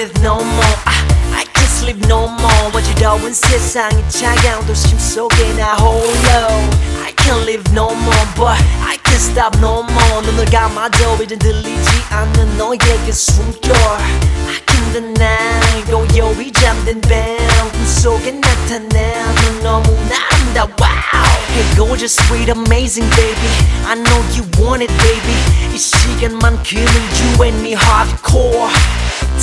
breathe no more. I, I can't sleep no more. 어지러운 세상이 차가운 도심 속에 나 홀로 I can't live no more but I can't stop no more. 눈을 감아도 이젠 들리지 않는 너의 그 숨결 I can't deny. 고요히 잠든 뱀 꿈속에 나타나 넌 너무나 Wow, Hey gorgeous sweet amazing baby. I know you want it baby. 이 시간만큼은 you and me hardcore.